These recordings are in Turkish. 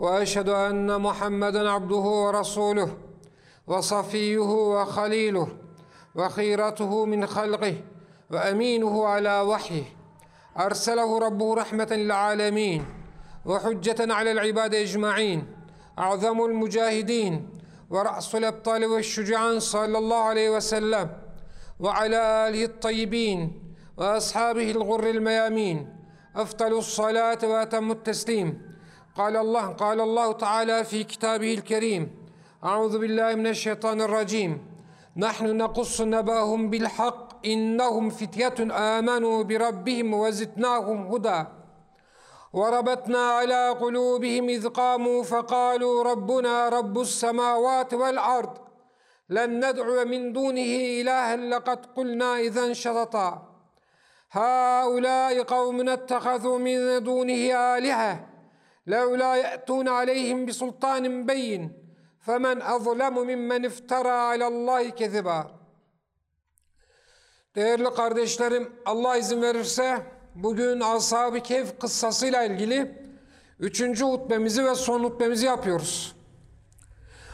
وأشهد أن محمدا عبده ورسوله وصفيه وخليله وخيرته من خلقه وأمينه على وحيه. أرسله ربه رحمة للعالمين وحجة على العباد أجمعين أعظم المجاهدين ورأس الأبطال والشجعان صلى الله عليه وسلم وعلى آله الطيبين وأصحابه الغر الميامين. أفضل الصلاة وأتم التسليم. قال الله قال الله تعالى في كتابه الكريم أعوذ بالله من الشيطان الرجيم. نحن نقص نبأهم بالحق إنهم فتية آمنوا بربهم وزدناهم هدى. وربطنا على قلوبهم إذ قاموا فقالوا ربنا رب السماوات والأرض لن ندعو من دونه إلها لقد قلنا إذا شططا. هؤلاء قوم اتخذوا من دونه آلهة لولا يأتون عليهم بسلطان بين فمن أظلم ممن افترى على الله كذبا Değerli kardeşlerim Allah izin verirse bugün Ashab-ı Kehf kıssasıyla ilgili üçüncü hutbemizi ve son hutbemizi yapıyoruz.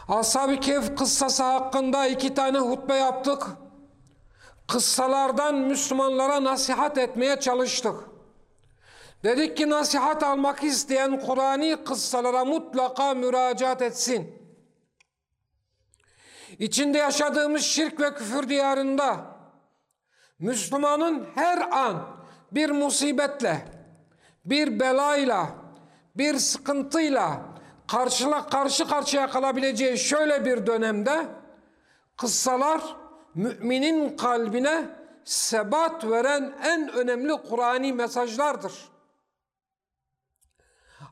Ashab-ı Kehf kıssası hakkında iki tane hutbe yaptık. Kıssalardan Müslümanlara nasihat etmeye çalıştık. Dedik ki nasihat almak isteyen Kur'an'ı kıssalara mutlaka müracaat etsin. İçinde yaşadığımız şirk ve küfür diyarında Müslümanın her an bir musibetle, bir belayla, bir sıkıntıyla karşıla karşı karşıya kalabileceği şöyle bir dönemde kıssalar müminin kalbine sebat veren en önemli Kur'ani mesajlardır.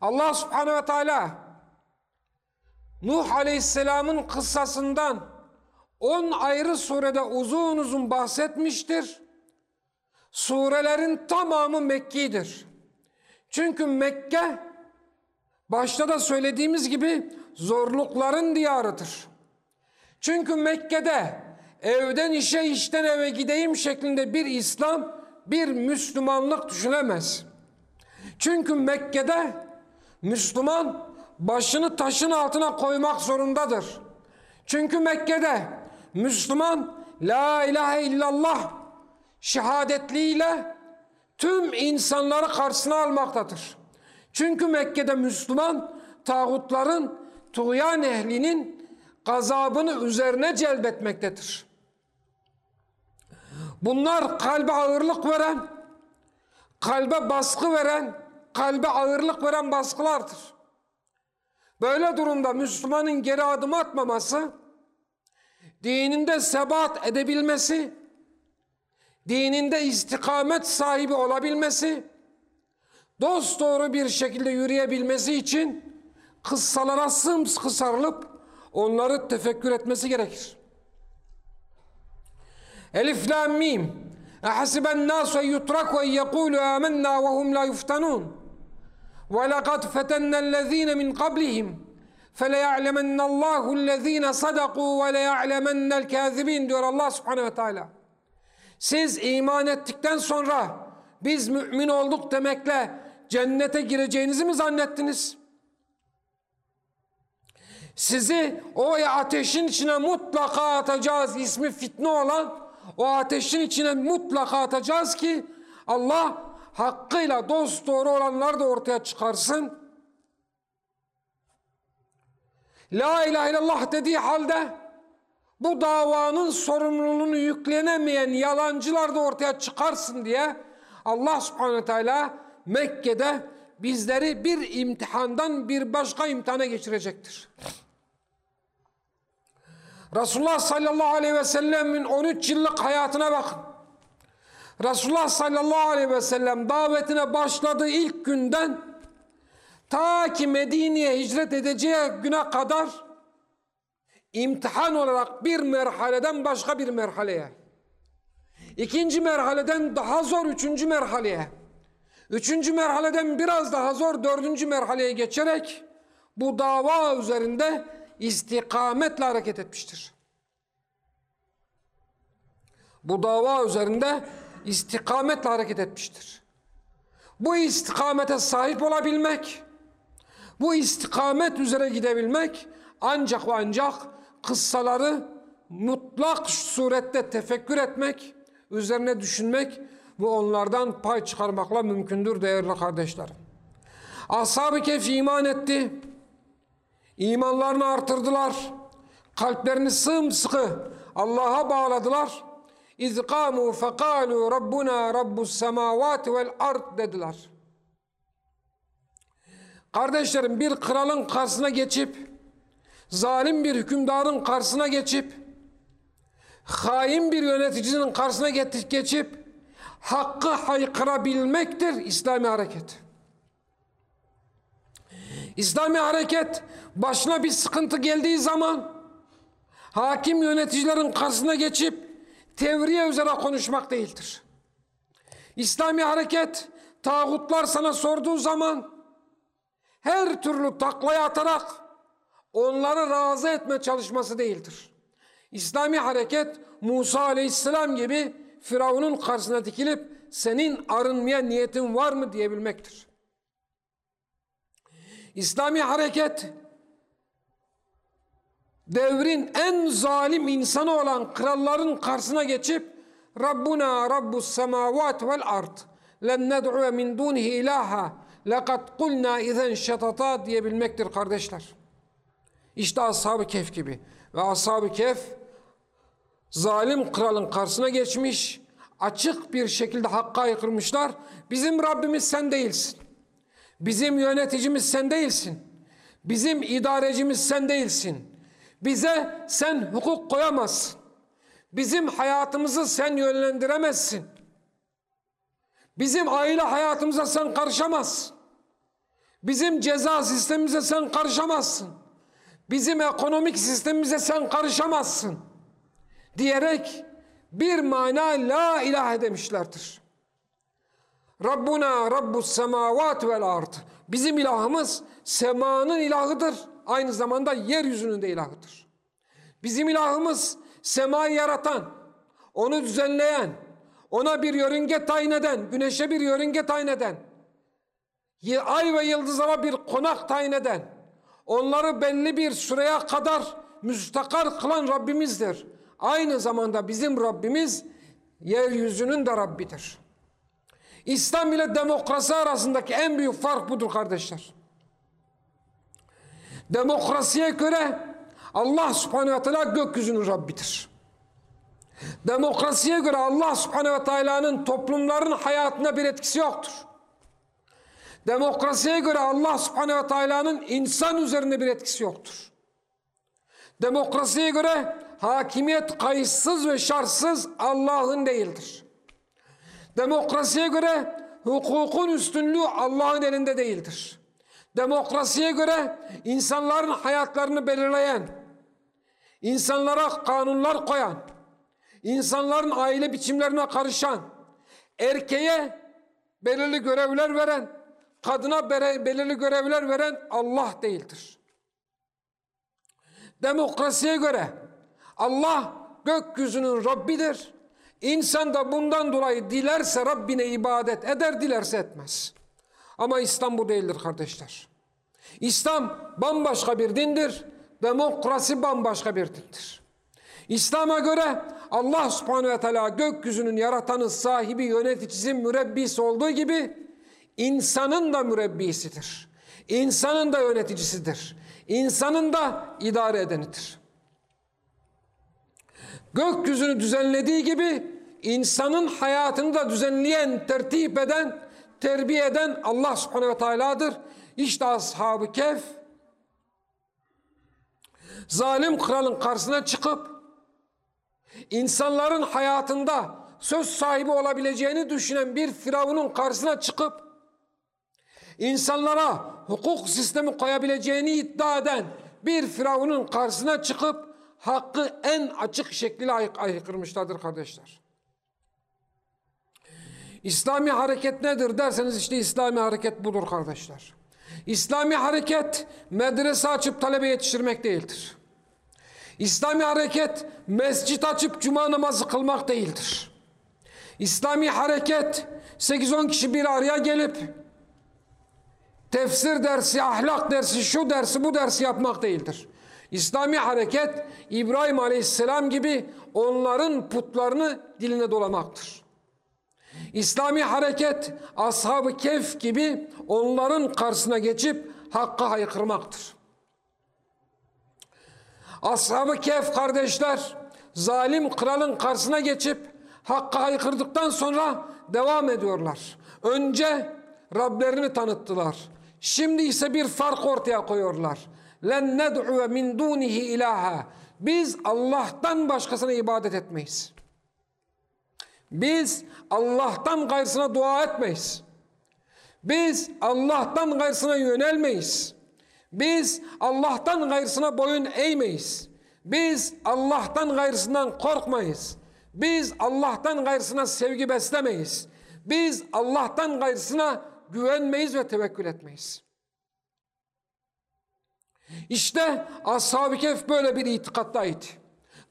Allah subhanehu ve teala Nuh aleyhisselamın kıssasından on ayrı surede uzun uzun bahsetmiştir. Surelerin tamamı Mekki'dir. Çünkü Mekke başta da söylediğimiz gibi zorlukların diyarıdır. Çünkü Mekke'de evden işe işten eve gideyim şeklinde bir İslam bir Müslümanlık düşünemez. Çünkü Mekke'de Müslüman başını taşın altına koymak zorundadır. Çünkü Mekke'de Müslüman La ilahe illallah şehadetliğiyle tüm insanları karşısına almaktadır. Çünkü Mekke'de Müslüman tağutların, tuğyan ehlinin gazabını üzerine celbetmektedir. Bunlar kalbe ağırlık veren, kalbe baskı veren, kalbe ağırlık veren baskılardır. Böyle durumda Müslümanın geri adım atmaması, dininde sebat edebilmesi, dininde istikamet sahibi olabilmesi, dost doğru bir şekilde yürüyebilmesi için kıssalara sımsıkı sarılıp onları tefekkür etmesi gerekir. Elif lam mim. Ehasiben nasu en yutraku en yekulu amennâ ve hum la yuftanun. وَلَقَدْ فَتَنَّ الَّذ۪ينَ مِنْ قَبْلِهِمْ فَلَيَعْلَمَنَّ اللّٰهُ الَّذ۪ينَ صَدَقُوا وَلَيَعْلَمَنَّ الْكَاذِب۪ينَ diyor Allah subhanehu ve teala. Siz iman ettikten sonra biz mümin olduk demekle cennete gireceğinizi mi zannettiniz? Sizi o ateşin içine mutlaka atacağız ismi fitne olan o ateşin içine mutlaka atacağız ki Allah hakkıyla dost doğru olanlar da ortaya çıkarsın. La ilahe illallah dediği halde bu davanın sorumluluğunu yüklenemeyen yalancılar da ortaya çıkarsın diye Allah subhanahu teala Mekke'de bizleri bir imtihandan bir başka imtihana geçirecektir. Resulullah sallallahu aleyhi ve sellemin 13 yıllık hayatına bakın. Resulullah sallallahu aleyhi ve sellem davetine başladığı ilk günden. Ta ki Medine'ye hicret edeceği güne kadar imtihan olarak bir merhaleden başka bir merhaleye, ikinci merhaleden daha zor üçüncü merhaleye, üçüncü merhaleden biraz daha zor dördüncü merhaleye geçerek bu dava üzerinde istikametle hareket etmiştir. Bu dava üzerinde istikametle hareket etmiştir. Bu istikamete sahip olabilmek, bu istikamet üzere gidebilmek ancak ve ancak kıssaları mutlak surette tefekkür etmek, üzerine düşünmek ve onlardan pay çıkarmakla mümkündür değerli kardeşlerim. Ashab-ı Kehf iman etti. İmanlarını artırdılar. Kalplerini sımsıkı Allah'a bağladılar. İz kamu fekalu Rabbuna Rabbus semavati vel ard dediler. Kardeşlerim bir kralın karşısına geçip zalim bir hükümdarın karşısına geçip hain bir yöneticinin karşısına geçip hakkı haykırabilmektir İslami hareket. İslami hareket başına bir sıkıntı geldiği zaman hakim yöneticilerin karşısına geçip tevriye üzere konuşmak değildir. İslami hareket tağutlar sana sorduğu zaman her türlü taklaya atarak onları razı etme çalışması değildir. İslami hareket Musa aleyhisselam gibi Firavun'un karşısına dikilip senin arınmaya niyetin var mı diyebilmektir. İslami hareket devrin en zalim insanı olan kralların karşısına geçip Rabbuna Rabbus semavat vel ard len ned'u min dunihi ilaha lekad kulna izen şatata diyebilmektir kardeşler. İşte Ashab-ı Kehf gibi. Ve Ashab-ı Kehf zalim kralın karşısına geçmiş, açık bir şekilde hakka aykırmışlar. Bizim Rabbimiz sen değilsin. Bizim yöneticimiz sen değilsin. Bizim idarecimiz sen değilsin. Bize sen hukuk koyamazsın. Bizim hayatımızı sen yönlendiremezsin. Bizim aile hayatımıza sen karışamazsın. Bizim ceza sistemimize sen karışamazsın. Bizim ekonomik sistemimize sen karışamazsın. Diyerek bir mana la ilahe demişlerdir. Rabbuna Rabbus semavat vel ard. Bizim ilahımız semanın ilahıdır. Aynı zamanda yeryüzünün de ilahıdır. Bizim ilahımız semayı yaratan, onu düzenleyen, ona bir yörünge tayin eden, güneşe bir yörünge tayin eden, ay ve yıldızlara bir konak tayin eden, onları belli bir süreye kadar müstakar kılan Rabbimizdir. Aynı zamanda bizim Rabbimiz yeryüzünün de Rabbidir. İslam ile demokrasi arasındaki en büyük fark budur kardeşler. Demokrasiye göre Allah subhanehu ve teala gökyüzünün Rabbidir. Demokrasiye göre Allah subhanehu ve teala'nın toplumların hayatına bir etkisi yoktur. Demokrasiye göre Allah subhanehu ve teala'nın insan üzerinde bir etkisi yoktur. Demokrasiye göre hakimiyet kayıtsız ve şartsız Allah'ın değildir. Demokrasiye göre hukukun üstünlüğü Allah'ın elinde değildir. Demokrasiye göre insanların hayatlarını belirleyen, insanlara kanunlar koyan, insanların aile biçimlerine karışan, erkeğe belirli görevler veren, kadına belirli görevler veren Allah değildir. Demokrasiye göre Allah gökyüzünün Rabbidir. İnsan da bundan dolayı dilerse Rabbine ibadet eder, dilerse etmez. Ama İslam bu değildir kardeşler. İslam bambaşka bir dindir. Demokrasi bambaşka bir dindir. İslam'a göre Allah subhanehu ve teala gökyüzünün yaratanı, sahibi, yöneticisi, mürebbisi olduğu gibi insanın da mürebbisidir. İnsanın da yöneticisidir. İnsanın da idare edenidir. Gökyüzünü düzenlediği gibi insanın hayatını da düzenleyen, tertip eden, terbiye eden Allah subhanehu ve teala'dır. İşte ashab-ı kehf zalim kralın karşısına çıkıp insanların hayatında söz sahibi olabileceğini düşünen bir firavunun karşısına çıkıp insanlara hukuk sistemi koyabileceğini iddia eden bir firavunun karşısına çıkıp hakkı en açık şekliyle ay aykırmışlardır kardeşler. İslami hareket nedir derseniz işte İslami hareket budur kardeşler. İslami hareket medrese açıp talebe yetiştirmek değildir. İslami hareket mescit açıp cuma namazı kılmak değildir. İslami hareket 8-10 kişi bir araya gelip tefsir dersi, ahlak dersi, şu dersi, bu dersi yapmak değildir. İslami hareket İbrahim Aleyhisselam gibi onların putlarını diline dolamaktır. İslami hareket ashab-ı kef gibi onların karşısına geçip hakka haykırmaktır. Ashab-ı kef kardeşler zalim kralın karşısına geçip hakka haykırdıktan sonra devam ediyorlar. Önce Rablerini tanıttılar. Şimdi ise bir fark ortaya koyuyorlar. Len ned'u min dunihi ilaha. Biz Allah'tan başkasına ibadet etmeyiz. Biz Allah'tan gayrısına dua etmeyiz. Biz Allah'tan gayrısına yönelmeyiz. Biz Allah'tan gayrısına boyun eğmeyiz. Biz Allah'tan gayrısından korkmayız. Biz Allah'tan gayrısına sevgi beslemeyiz. Biz Allah'tan gayrısına güvenmeyiz ve tevekkül etmeyiz. İşte Ashab-ı Kehf böyle bir itikattaydı.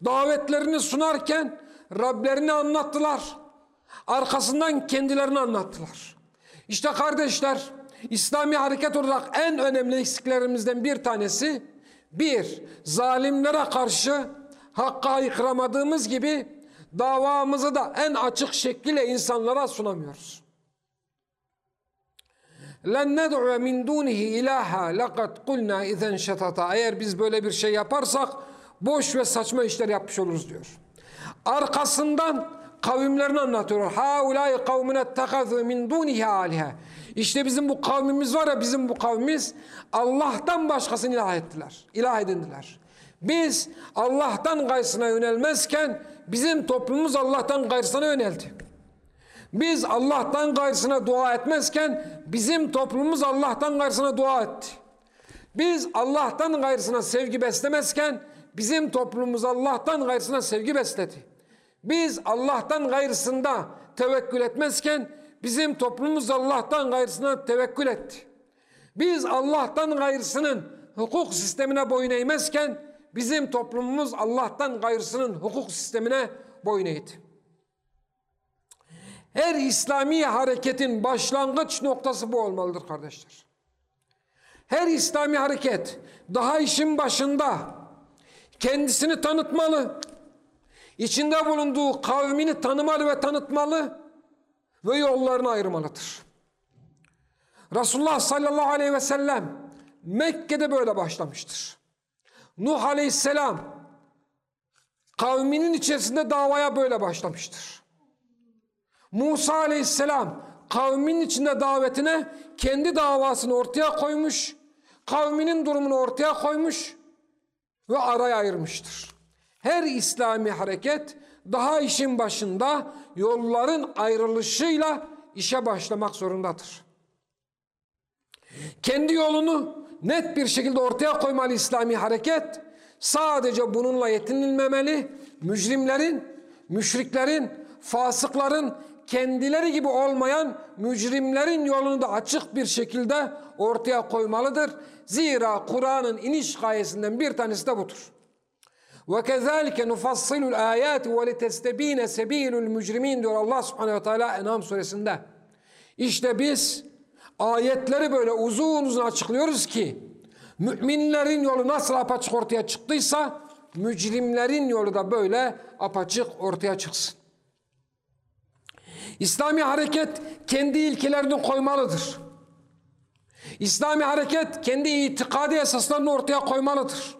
Davetlerini sunarken Rablerini anlattılar. Arkasından kendilerini anlattılar. İşte kardeşler İslami hareket olarak en önemli eksiklerimizden bir tanesi bir, zalimlere karşı hakka aykıramadığımız gibi davamızı da en açık şekilde insanlara sunamıyoruz. لَنْ نَدْعُوَ مِنْ دُونِهِ اِلَٰهَا لَقَدْ قُلْنَا اِذَنْ شَتَتَا Eğer biz böyle bir şey yaparsak boş ve saçma işler yapmış oluruz diyor. Arkasından kavimlerini anlatıyor. Haulâi kavmine ettekazû min dûnihi âlihe. İşte bizim bu kavmimiz var ya bizim bu kavmimiz Allah'tan başkasını ilah ettiler. İlah edindiler. Biz Allah'tan gayrısına yönelmezken bizim toplumumuz Allah'tan gayrısına yöneldi. Biz Allah'tan gayrısına dua etmezken bizim toplumumuz Allah'tan gayrısına dua etti. Biz Allah'tan gayrısına sevgi beslemezken bizim toplumumuz Allah'tan gayrısına sevgi besledi. Biz Allah'tan gayrısında tevekkül etmezken bizim toplumumuz Allah'tan gayrısına tevekkül etti. Biz Allah'tan gayrısının hukuk sistemine boyun eğmezken bizim toplumumuz Allah'tan gayrısının hukuk sistemine boyun eğdi. Her İslami hareketin başlangıç noktası bu olmalıdır kardeşler. Her İslami hareket daha işin başında kendisini tanıtmalı, içinde bulunduğu kavmini tanımalı ve tanıtmalı ve yollarını ayırmalıdır. Resulullah sallallahu aleyhi ve sellem Mekke'de böyle başlamıştır. Nuh aleyhisselam kavminin içerisinde davaya böyle başlamıştır. Musa aleyhisselam kavminin içinde davetine kendi davasını ortaya koymuş, kavminin durumunu ortaya koymuş ve araya ayırmıştır. Her İslami hareket daha işin başında yolların ayrılışıyla işe başlamak zorundadır. Kendi yolunu net bir şekilde ortaya koymalı İslami hareket. Sadece bununla yetinilmemeli. Mücrimlerin, müşriklerin, fasıkların kendileri gibi olmayan mücrimlerin yolunu da açık bir şekilde ortaya koymalıdır. Zira Kur'an'ın iniş gayesinden bir tanesi de budur. وَكَذَٰلِكَ نُفَصِّلُ الْآيَاتِ وَلِتَسْتَب۪ينَ سَب۪يلُ الْمُجْرِم۪ينَ diyor Allah subhanehu ve teala Enam suresinde. İşte biz ayetleri böyle uzun uzun açıklıyoruz ki müminlerin yolu nasıl apaçık ortaya çıktıysa mücrimlerin yolu da böyle apaçık ortaya çıksın. İslami hareket kendi ilkelerini koymalıdır. İslami hareket kendi itikadi esaslarını ortaya koymalıdır.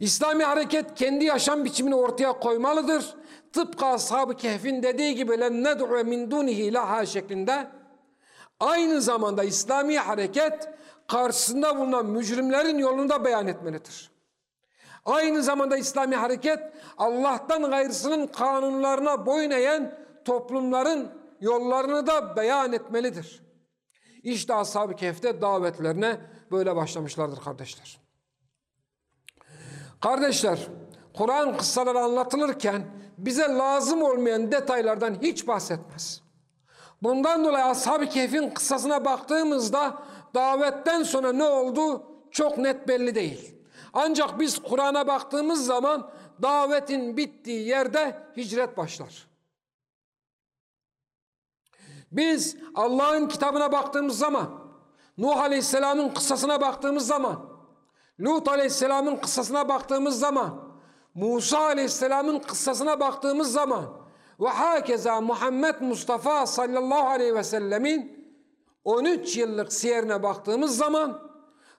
İslami hareket kendi yaşam biçimini ortaya koymalıdır. Tıpkı Ashab-ı Kehf'in dediği gibi لَنَّدْعُ مِنْ دُونِهِ ilaha şeklinde aynı zamanda İslami hareket karşısında bulunan mücrimlerin yolunu da beyan etmelidir. Aynı zamanda İslami hareket Allah'tan gayrısının kanunlarına boyun eğen toplumların yollarını da beyan etmelidir. İşte Ashab-ı Kehf'te davetlerine böyle başlamışlardır kardeşler. Kardeşler, Kur'an kıssaları anlatılırken bize lazım olmayan detaylardan hiç bahsetmez. Bundan dolayı Ashab-ı Kehf'in kıssasına baktığımızda davetten sonra ne oldu çok net belli değil. Ancak biz Kur'an'a baktığımız zaman davetin bittiği yerde hicret başlar. Biz Allah'ın kitabına baktığımız zaman, Nuh Aleyhisselam'ın kıssasına baktığımız zaman, Lut Aleyhisselam'ın kıssasına baktığımız zaman, Musa Aleyhisselam'ın kıssasına baktığımız zaman ve hakeza Muhammed Mustafa sallallahu aleyhi ve sellemin 13 yıllık siyerine baktığımız zaman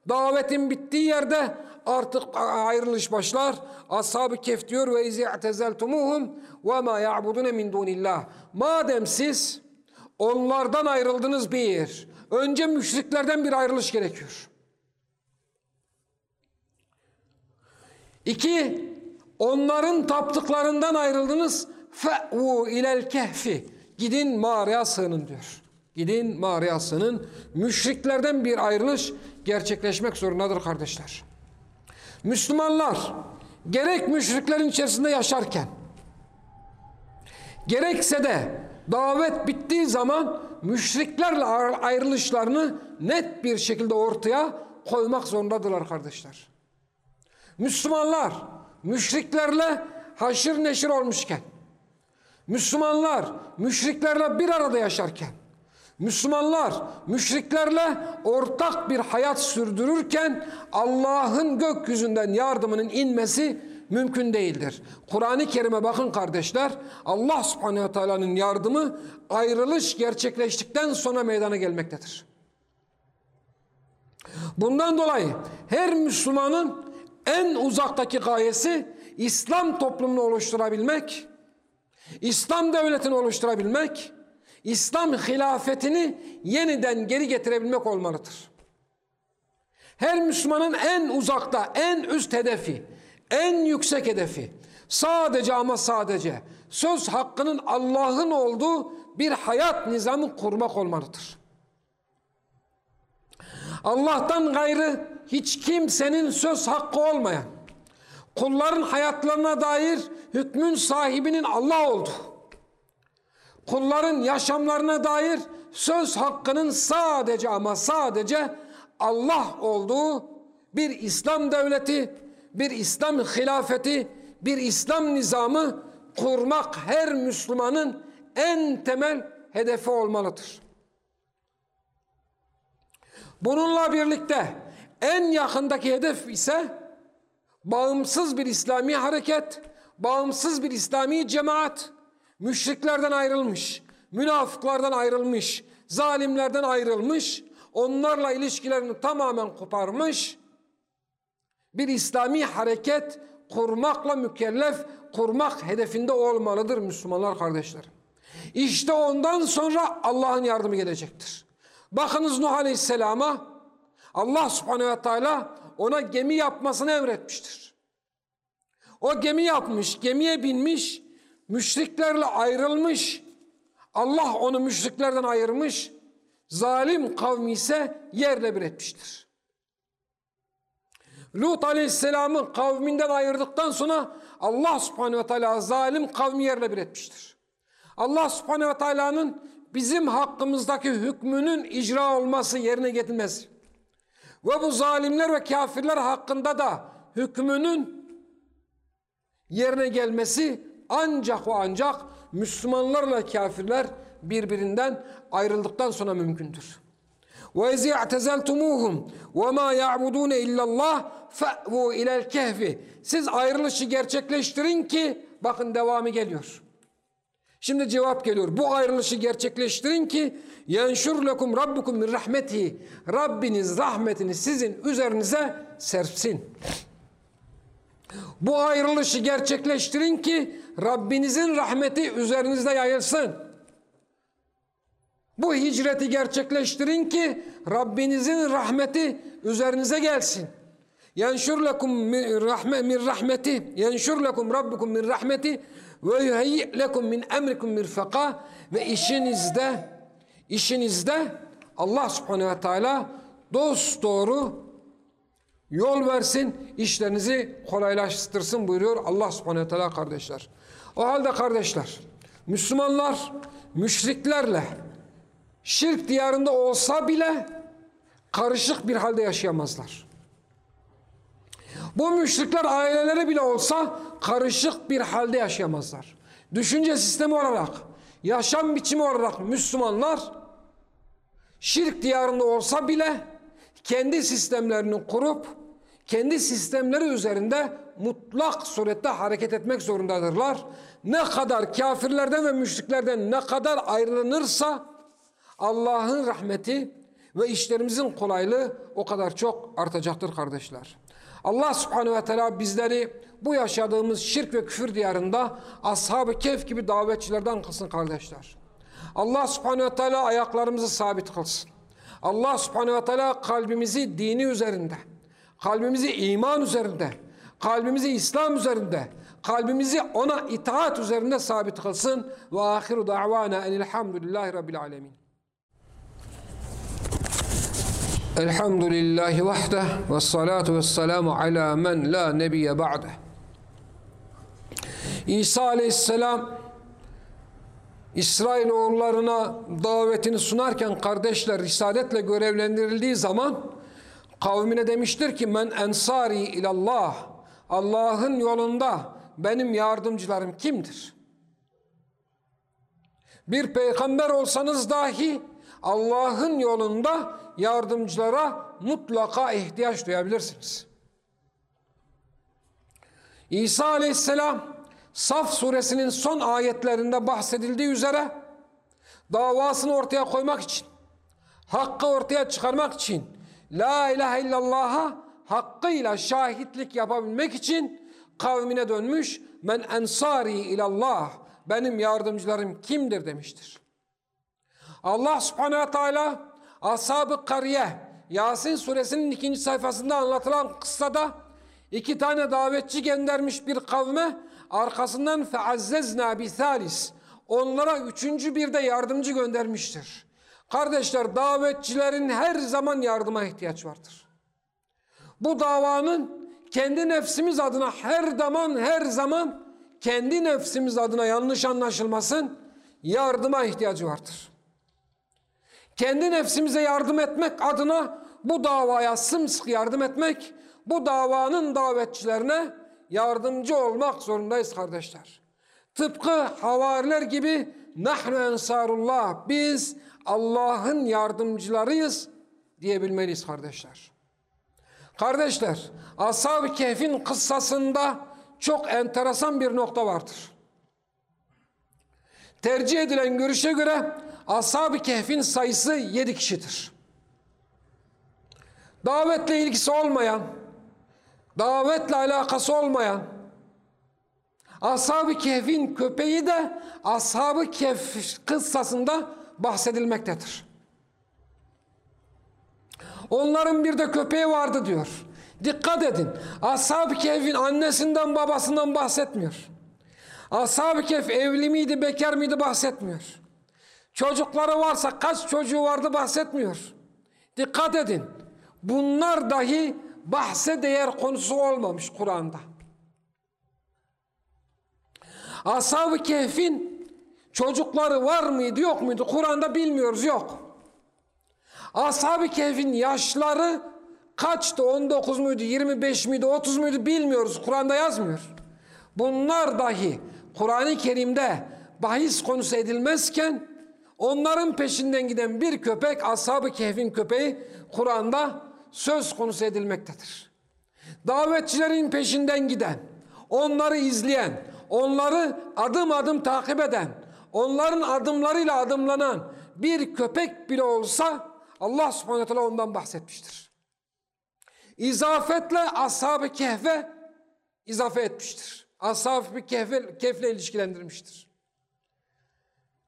davetin bittiği yerde artık ayrılış başlar. Ashab-ı Kehf diyor ve izi i'tezeltumuhum ve ma ya'budune min dunillah. Madem siz onlardan ayrıldınız bir, önce müşriklerden bir ayrılış gerekiyor. İki, onların taptıklarından ayrıldınız. Fe'vu ilel kehfi. Gidin mağaraya sığının diyor. Gidin mağaraya sığının. Müşriklerden bir ayrılış gerçekleşmek zorundadır kardeşler. Müslümanlar gerek müşriklerin içerisinde yaşarken gerekse de davet bittiği zaman müşriklerle ayrılışlarını net bir şekilde ortaya koymak zorundadırlar kardeşler. Müslümanlar müşriklerle haşır neşir olmuşken, Müslümanlar müşriklerle bir arada yaşarken, Müslümanlar müşriklerle ortak bir hayat sürdürürken Allah'ın gökyüzünden yardımının inmesi mümkün değildir. Kur'an-ı Kerim'e bakın kardeşler. Allah subhanehu teala'nın yardımı ayrılış gerçekleştikten sonra meydana gelmektedir. Bundan dolayı her Müslümanın en uzaktaki gayesi İslam toplumunu oluşturabilmek, İslam devletini oluşturabilmek, İslam hilafetini yeniden geri getirebilmek olmalıdır. Her Müslümanın en uzakta, en üst hedefi, en yüksek hedefi sadece ama sadece söz hakkının Allah'ın olduğu bir hayat nizamı kurmak olmalıdır. Allah'tan gayrı hiç kimsenin söz hakkı olmayan, kulların hayatlarına dair hükmün sahibinin Allah oldu. Kulların yaşamlarına dair söz hakkının sadece ama sadece Allah olduğu bir İslam devleti, bir İslam hilafeti, bir İslam nizamı kurmak her Müslümanın en temel hedefi olmalıdır. Bununla birlikte en yakındaki hedef ise bağımsız bir İslami hareket, bağımsız bir İslami cemaat, müşriklerden ayrılmış, münafıklardan ayrılmış, zalimlerden ayrılmış, onlarla ilişkilerini tamamen koparmış, bir İslami hareket kurmakla mükellef, kurmak hedefinde olmalıdır Müslümanlar kardeşlerim. İşte ondan sonra Allah'ın yardımı gelecektir. Bakınız Nuh Aleyhisselam'a Allah Subhanahu ve Teala ona gemi yapmasını emretmiştir. O gemi yapmış, gemiye binmiş, müşriklerle ayrılmış. Allah onu müşriklerden ayırmış. Zalim kavmi ise yerle bir etmiştir. Lut Aleyhisselam'ı kavminden ayırdıktan sonra Allah Subhanahu ve Teala zalim kavmi yerle bir etmiştir. Allah Subhanahu ve Teala'nın bizim hakkımızdaki hükmünün icra olması yerine getirilmesi ve bu zalimler ve kafirler hakkında da hükmünün yerine gelmesi ancak ve ancak Müslümanlarla kafirler birbirinden ayrıldıktan sonra mümkündür. İzî i'tezeltumuhum ve mâ ya'budûne illallah fe'vû ilel kehfi. Siz ayrılışı gerçekleştirin ki bakın devamı geliyor. Şimdi cevap geliyor. Bu ayrılışı gerçekleştirin ki yenşur lekum rabbukum min rahmetihi. Rabbiniz rahmetini sizin üzerinize serpsin. Bu ayrılışı gerçekleştirin ki Rabbinizin rahmeti üzerinizde yayılsın. Bu hicreti gerçekleştirin ki Rabbinizin rahmeti üzerinize gelsin. Yenşur lekum min rahmeti, yenşur lekum rabbukum min rahmeti ve yuheyyi lekum min emrikum mirfaka ve işinizde işinizde Allah subhanehu ve teala dost doğru yol versin, işlerinizi kolaylaştırsın buyuruyor Allah subhanehu teala kardeşler. O halde kardeşler, Müslümanlar müşriklerle şirk diyarında olsa bile karışık bir halde yaşayamazlar. Bu müşrikler aileleri bile olsa karışık bir halde yaşayamazlar. Düşünce sistemi olarak, yaşam biçimi olarak Müslümanlar şirk diyarında olsa bile kendi sistemlerini kurup kendi sistemleri üzerinde mutlak surette hareket etmek zorundadırlar. Ne kadar kafirlerden ve müşriklerden ne kadar ayrılınırsa Allah'ın rahmeti ve işlerimizin kolaylığı o kadar çok artacaktır kardeşler. Allah subhanehu ve teala bizleri bu yaşadığımız şirk ve küfür diyarında ashab-ı kehf gibi davetçilerden kılsın kardeşler. Allah subhanehu ve teala ayaklarımızı sabit kılsın. Allah subhanehu ve teala kalbimizi dini üzerinde, kalbimizi iman üzerinde, kalbimizi İslam üzerinde, kalbimizi ona itaat üzerinde sabit kılsın. Ve ahiru da'vana enilhamdülillahi rabbil alemin. Elhamdülillahi vahde ve salatu ve selamu ala men la nebiye ba'de. İsa aleyhisselam İsrail oğullarına davetini sunarken kardeşler risadetle görevlendirildiği zaman kavmine demiştir ki men ensari ilallah Allah'ın yolunda benim yardımcılarım kimdir? Bir peygamber olsanız dahi Allah'ın yolunda yardımcılara mutlaka ihtiyaç duyabilirsiniz. İsa aleyhisselam Saf suresinin son ayetlerinde bahsedildiği üzere davasını ortaya koymak için, hakkı ortaya çıkarmak için, La ilahe illallah'a hakkıyla şahitlik yapabilmek için kavmine dönmüş, men ensari ilallah, benim yardımcılarım kimdir demiştir. Allah subhanehu teala ashab-ı kariye, Yasin suresinin ikinci sayfasında anlatılan kıssada iki tane davetçi göndermiş bir kavme arkasından feazzezna bithalis onlara üçüncü bir de yardımcı göndermiştir. Kardeşler davetçilerin her zaman yardıma ihtiyaç vardır. Bu davanın kendi nefsimiz adına her zaman her zaman kendi nefsimiz adına yanlış anlaşılmasın yardıma ihtiyacı vardır. Kendi nefsimize yardım etmek adına bu davaya sımsıkı yardım etmek, bu davanın davetçilerine yardımcı olmak zorundayız kardeşler. Tıpkı havariler gibi nahnu ensarullah biz Allah'ın yardımcılarıyız diyebilmeliyiz kardeşler. Kardeşler, Ashab-ı Kehf'in kıssasında çok enteresan bir nokta vardır. Tercih edilen görüşe göre Ashab-ı Kehf'in sayısı yedi kişidir. Davetle ilgisi olmayan, davetle alakası olmayan Ashab-ı Kehf'in köpeği de Ashab-ı Kehf kıssasında bahsedilmektedir. Onların bir de köpeği vardı diyor. Dikkat edin. Ashab-ı Kehf'in annesinden babasından bahsetmiyor. Ashab-ı Kehf evli miydi bekar mıydı bahsetmiyor. Çocukları varsa kaç çocuğu vardı bahsetmiyor. Dikkat edin. Bunlar dahi bahse değer konusu olmamış Kur'an'da. Ashab-ı Kehf'in çocukları var mıydı yok muydu? Kur'an'da bilmiyoruz yok. Ashab-ı Kehf'in yaşları kaçtı? 19 muydu, 25 miydi, 30 muydu bilmiyoruz. Kur'an'da yazmıyor. Bunlar dahi Kur'an-ı Kerim'de bahis konusu edilmezken onların peşinden giden bir köpek Ashab-ı Kehf'in köpeği Kur'an'da söz konusu edilmektedir. Davetçilerin peşinden giden, onları izleyen, onları adım adım takip eden, onların adımlarıyla adımlanan bir köpek bile olsa Allah subhanahu teala ondan bahsetmiştir. İzafetle ashab-ı kehfe izafe etmiştir. Ashab-ı kehfe, kehfle ilişkilendirmiştir.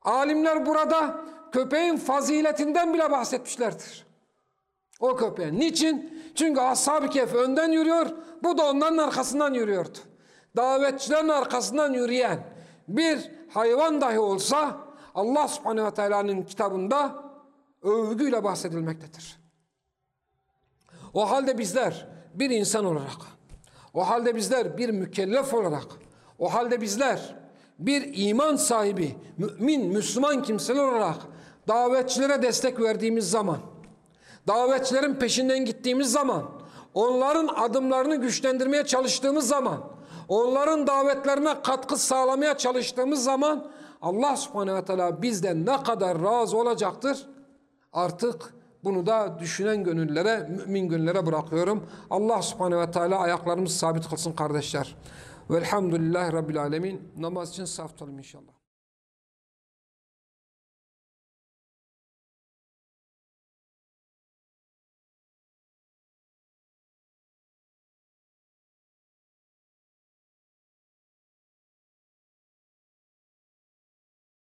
Alimler burada köpeğin faziletinden bile bahsetmişlerdir. O köpeğin. Niçin? Çünkü ashab-ı kehf önden yürüyor, bu da onların arkasından yürüyordu. Davetçilerin arkasından yürüyen bir hayvan dahi olsa Allah subhanehu ve teala'nın kitabında övgüyle bahsedilmektedir. O halde bizler bir insan olarak, o halde bizler bir mükellef olarak, o halde bizler bir iman sahibi, mümin, Müslüman kimseler olarak davetçilere destek verdiğimiz zaman, davetçilerin peşinden gittiğimiz zaman, onların adımlarını güçlendirmeye çalıştığımız zaman, onların davetlerine katkı sağlamaya çalıştığımız zaman Allah subhanehu ve teala bizden ne kadar razı olacaktır? Artık bunu da düşünen gönüllere, mümin gönüllere bırakıyorum. Allah subhanehu ve teala ayaklarımızı sabit kılsın kardeşler. Velhamdülillahi Rabbil alemin. Namaz için saf tutalım inşallah.